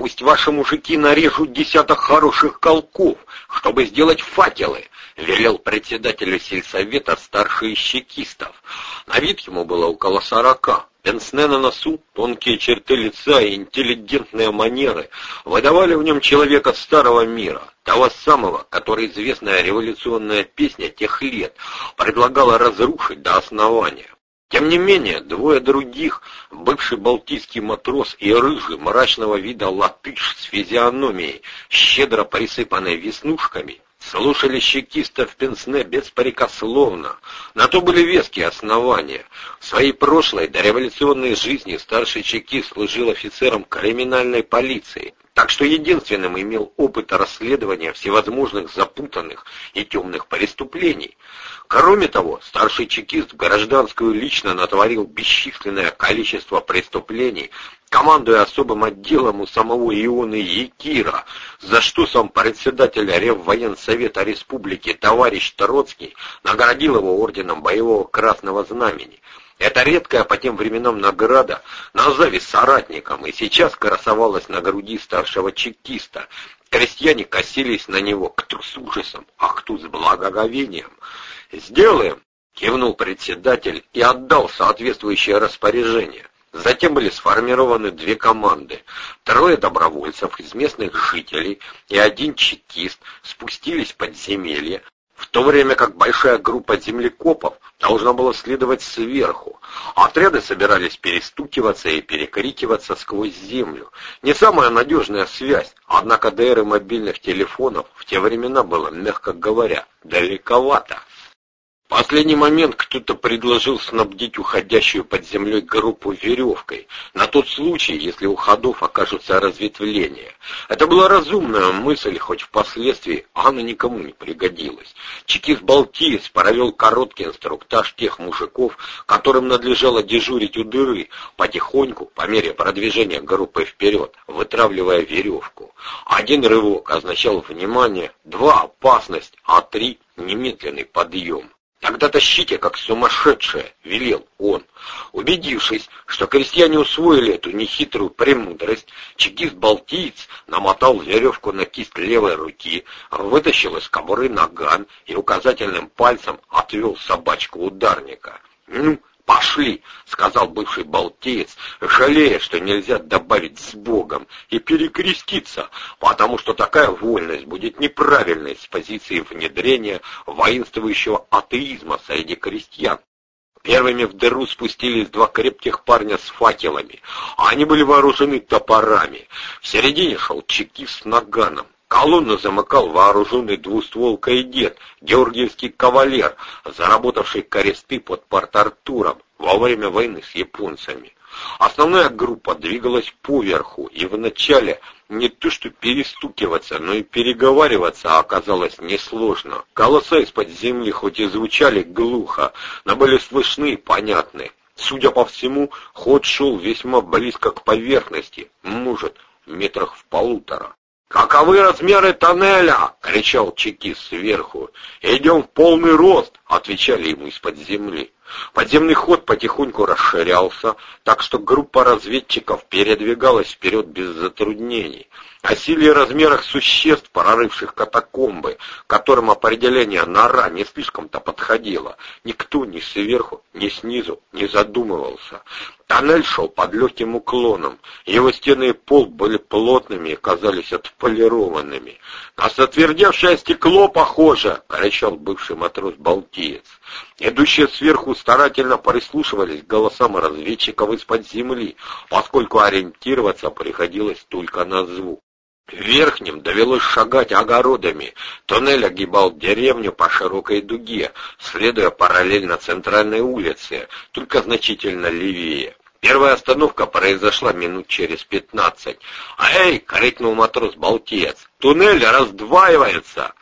пусть ваши мужики нарежут десяток хороших колков, чтобы сделать факелы, — велел председателю сельсовета старший из чекистов. На вид ему было около сорока. Пенсне на носу, тонкие черты лица и интеллигентные манеры выдавали в нем человека старого мира, того самого, который известная революционная песня тех лет предлагала разрушить до основания. Тем не менее, двое других, бывший балтийский матрос и рыжий мрачного вида латыш с физиономией, щедро присыпанной веснушками, слушали чекиста в Пенсне беспрекословно. На то были веские основания. В своей прошлой дореволюционной жизни старший чекист служил офицером криминальной полиции, так что единственным имел опыт расследования всевозможных запутанных и темных преступлений. Кроме того, старший чекист в гражданскую лично натворил бесчисленное количество преступлений, командуя особым отделом у самого Ионы Якира, за что сам председатель Реввоенсовета Республики товарищ Троцкий наградил его орденом Боевого Красного Знамени. Это редкая по тем временам награда назови соратникам, и сейчас красовалась на груди старшего чекиста. Крестьяне косились на него, кто с ужасом, а кто с благоговением. «Сделаем!» — кивнул председатель и отдал соответствующее распоряжение. Затем были сформированы две команды. Трое добровольцев из местных жителей и один чекист спустились в подземелье, в то время как большая группа землекопов должна была следовать сверху. Отряды собирались перестукиваться и перекрикиваться сквозь землю. Не самая надежная связь, однако эры мобильных телефонов в те времена было, мягко говоря, далековато последний момент кто-то предложил снабдить уходящую под землей группу веревкой, на тот случай, если у ходов окажутся разветвления. Это была разумная мысль, хоть впоследствии она никому не пригодилась. Чекист-балтиец провел короткий инструктаж тех мужиков, которым надлежало дежурить у дыры, потихоньку, по мере продвижения группы вперед, вытравливая веревку. Один рывок означал внимание, два — опасность, а три — немедленный подъем. «Тогда тащите, как сумасшедшие», — велел он. Убедившись, что крестьяне усвоили эту нехитрую премудрость, чекист-балтиец намотал веревку на кисть левой руки, вытащил из кобуры наган и указательным пальцем отвел собачку ударника. «Ну, «Пошли!» — сказал бывший балтеец, жалея, что нельзя добавить «с Богом» и перекреститься, потому что такая вольность будет неправильной с позиции внедрения воинствующего атеизма среди крестьян. Первыми в дыру спустились два крепких парня с факелами. Они были вооружены топорами. В середине шел чекист с наганом. Колонну замыкал вооруженный двустволкой дед, георгиевский кавалер, заработавший кресты под Порт-Артуром во время войны с японцами. Основная группа двигалась поверху, и вначале не то что перестукиваться, но и переговариваться оказалось несложно. Голоса из-под земли хоть и звучали глухо, но были слышны и понятны. Судя по всему, ход шел весьма близко к поверхности, может, метрах в полутора. «Каковы размеры тоннеля?» — кричал чекист сверху. «Идем в полный рост!» — отвечали ему из-под земли. Подземный ход потихоньку расширялся, так что группа разведчиков передвигалась вперед без затруднений. О силе и размерах существ, прорывших катакомбы, которым определение нора не слишком-то подходило, никто ни сверху, ни снизу не задумывался. Тоннель шел под легким уклоном, его стены и пол были плотными и казались отполированными. «На сотвердевшее стекло похоже!» — кричал бывший матрос-балтиец. Идущие сверху старательно прислушивались к голосам разведчиков из-под земли, поскольку ориентироваться приходилось только на звук. Верхним довелось шагать огородами. Тоннель огибал деревню по широкой дуге, следуя параллельно центральной улице, только значительно левее. Первая остановка произошла минут через пятнадцать. «Эй!» — крикнул матрос-балтиец. «Туннель раздваивается!»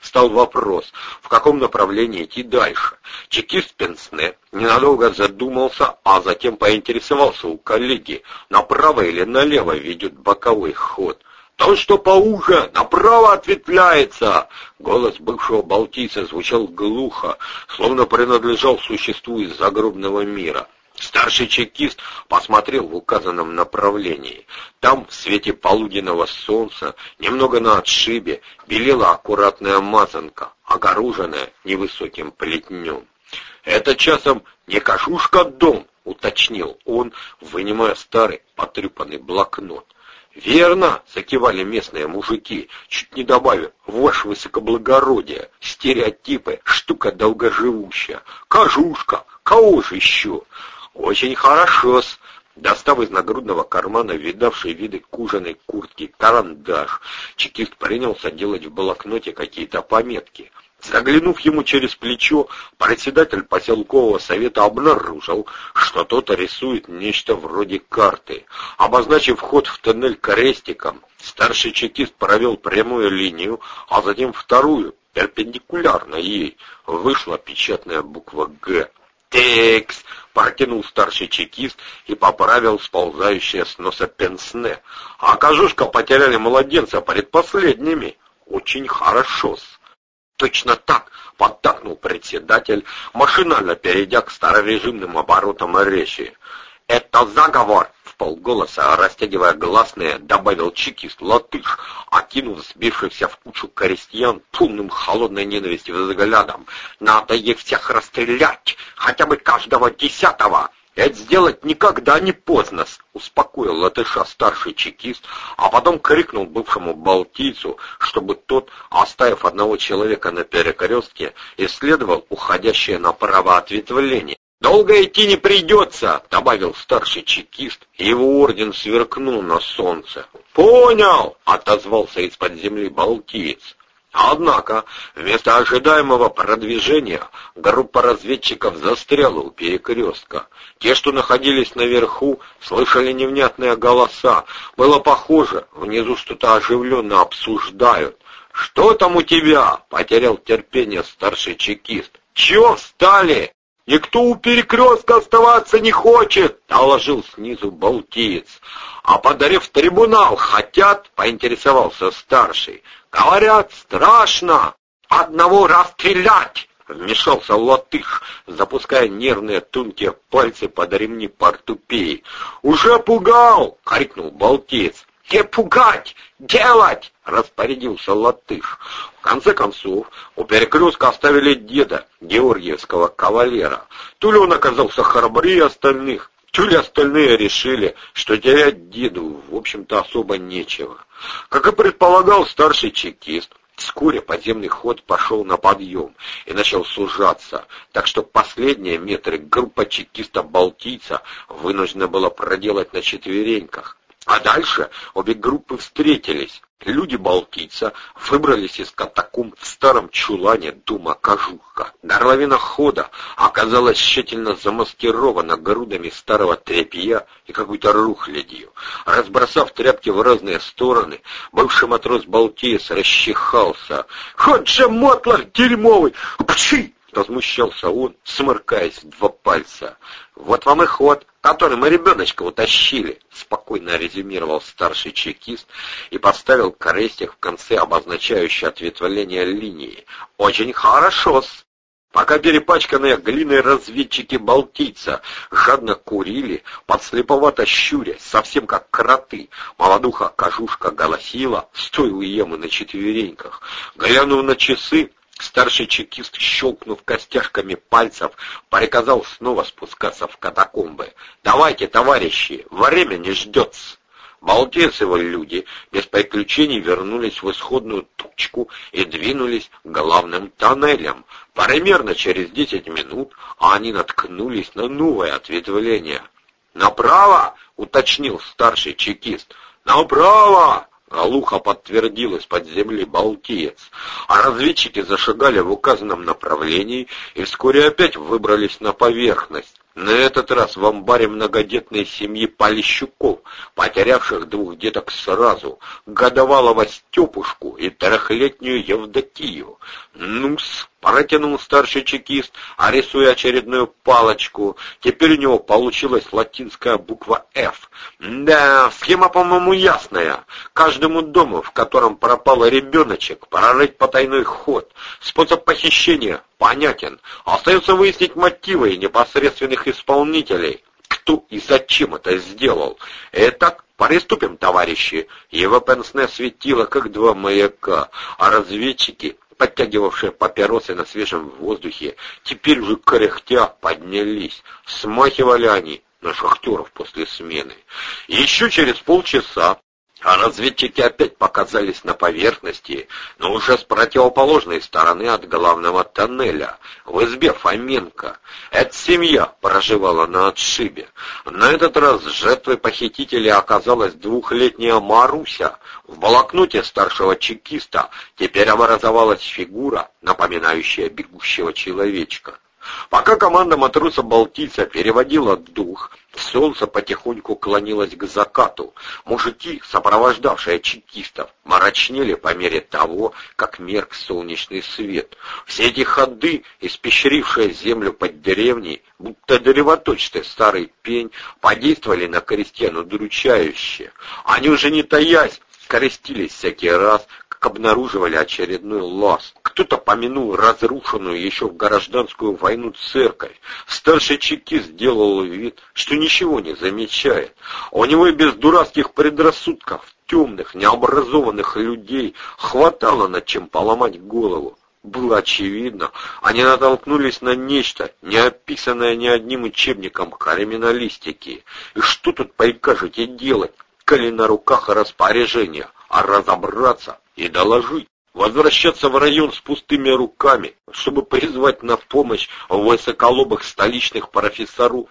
Стал вопрос, в каком направлении идти дальше. Чекист Пенсне ненадолго задумался, а затем поинтересовался у коллеги, направо или налево ведет боковой ход. «То, что поуже, направо ответвляется!» Голос бывшего балтийца звучал глухо, словно принадлежал существу из загробного мира. Старший чекист посмотрел в указанном направлении. Там, в свете полуденного солнца, немного на отшибе, белела аккуратная мазанка, огороженная невысоким плетнем. «Это часом не кашушка дом?» — уточнил он, вынимая старый потрепанный блокнот. «Верно!» — закивали местные мужики, чуть не добавив «Ваше высокоблагородие!» Стереотипы — штука долгоживущая. «Кожушка! Кого же еще?» «Очень хорошо-с!» Достав из нагрудного кармана видавший виды кужаной куртки карандаш, чекист принялся делать в блокноте какие-то пометки. Заглянув ему через плечо, председатель поселкового совета обнаружил, что тот рисует нечто вроде карты. Обозначив вход в тоннель крестиком, старший чекист провел прямую линию, а затем вторую, перпендикулярно ей, вышла печатная буква «Г». «Текс!» — протянул старший чекист и поправил сползающее с носа пенсне. «А кожушка потеряли младенца предпоследними. Очень хорошо-с!» «Точно так!» — подтакнул председатель, машинально перейдя к старорежимным оборотам речи. «Это заговор!» — в полголоса, растягивая гласные, добавил чекист латыш, окинув сбившихся в кучу крестьян полным холодной ненависти взглядом. «Надо их всех расстрелять, хотя бы каждого десятого!» «Это сделать никогда не поздно!» — успокоил латыша старший чекист, а потом крикнул бывшему балтийцу, чтобы тот, оставив одного человека на перекрестке, исследовал уходящее направо ответвление. «Долго идти не придется», — добавил старший чекист, и его орден сверкнул на солнце. «Понял», — отозвался из-под земли балтиец. Однако, вместо ожидаемого продвижения, группа разведчиков застряла у перекрестка. Те, что находились наверху, слышали невнятные голоса. Было похоже, внизу что-то оживленно обсуждают. «Что там у тебя?» — потерял терпение старший чекист. «Чего встали?» «Никто у перекрестка оставаться не хочет!» — доложил снизу балтиец. «А подарив трибунал хотят?» — поинтересовался старший. «Говорят, страшно! Одного расстрелять!» Вмешался латыш, запуская нервные тонкие пальцы под ремни портупеи. «Уже пугал!» — крикнул балтиец. «Не пугать! Делать!» — распорядился латыш. В конце концов, у перекрестка оставили деда, георгиевского кавалера. То ли он оказался храбрее остальных, то ли остальные решили, что терять деду, в общем-то, особо нечего. Как и предполагал старший чекист, Вскоре подземный ход пошел на подъем и начал сужаться, так что последние метры группа чекиста-балтийца вынуждена была проделать на четвереньках. А дальше обе группы встретились. Люди Балтийца выбрались из катакомб в старом чулане дома Кожуха. Горловина хода оказалась тщательно замаскирована грудами старого тряпья и какой-то рухлядью. Разбросав тряпки в разные стороны, бывший матрос Балтиец расчихался. «Ход же мотлах дерьмовый! Пши!» Возмущался он, смыркаясь в два пальца. «Вот вам и ход, который мы ребеночка утащили», — спокойно резюмировал старший чекист и поставил крестик в конце, обозначающий ответвление линии. «Очень хорошо-с». Пока перепачканные глиной разведчики Балтийца жадно курили, подслеповато щурясь, совсем как кроты, молодуха Кожушка голосила, стоя у ямы на четвереньках. Глянув на часы, Старший чекист, щелкнув костяшками пальцев, приказал снова спускаться в катакомбы. «Давайте, товарищи, время не ждет -с. Балтец его люди без приключений вернулись в исходную точку и двинулись главным тоннелям. Примерно через десять минут они наткнулись на новое ответвление. «Направо!» — уточнил старший чекист. «Направо!» Глухо подтвердил из-под земли Балтиец, а разведчики зашагали в указанном направлении и вскоре опять выбрались на поверхность. На этот раз в амбаре многодетной семьи Полищуков, потерявших двух деток сразу, годовалого Степушку и трехлетнюю Евдокию. Ну-с, Протянул старший чекист, а рисуя очередную палочку. Теперь у него получилась латинская буква «Ф». Да, схема, по-моему, ясная. Каждому дому, в котором пропал ребеночек, прорыть потайной ход. Способ похищения понятен. Остается выяснить мотивы непосредственных исполнителей. кто и зачем это сделал. Итак, приступим, товарищи. Его пенсне светило, как два маяка, а разведчики подтягивавшие папиросы на свежем воздухе, теперь уже кряхтя поднялись. Смахивали они на шахтеров после смены. Еще через полчаса а разведчики опять показались на поверхности, но уже с противоположной стороны от главного тоннеля, в избе Фоменко. Эта семья проживала на отшибе. На этот раз жертвой похитителя оказалась двухлетняя Маруся. В блокноте старшего чекиста теперь образовалась фигура, напоминающая бегущего человечка. Пока команда матроса-балтийца переводила дух, солнце потихоньку клонилось к закату. Мужики, сопровождавшие чекистов, мрачнели по мере того, как мерк солнечный свет. Все эти ходы, испещрившие землю под деревней, будто древоточный старый пень, подействовали на крестьян удручающе. Они уже не таясь, крестились всякий раз, как обнаруживали очередной лаз. Кто-то помянул разрушенную еще в гражданскую войну церковь. Старший чекист сделал вид, что ничего не замечает. У него и без дурацких предрассудков, темных, необразованных людей хватало над чем поломать голову. Было очевидно, они натолкнулись на нечто, не описанное ни одним учебником криминалистики. И что тут прикажете делать, коли на руках распоряжения, а разобраться и доложить. Возвращаться в район с пустыми руками, чтобы призвать на помощь высоколобых столичных профессоров,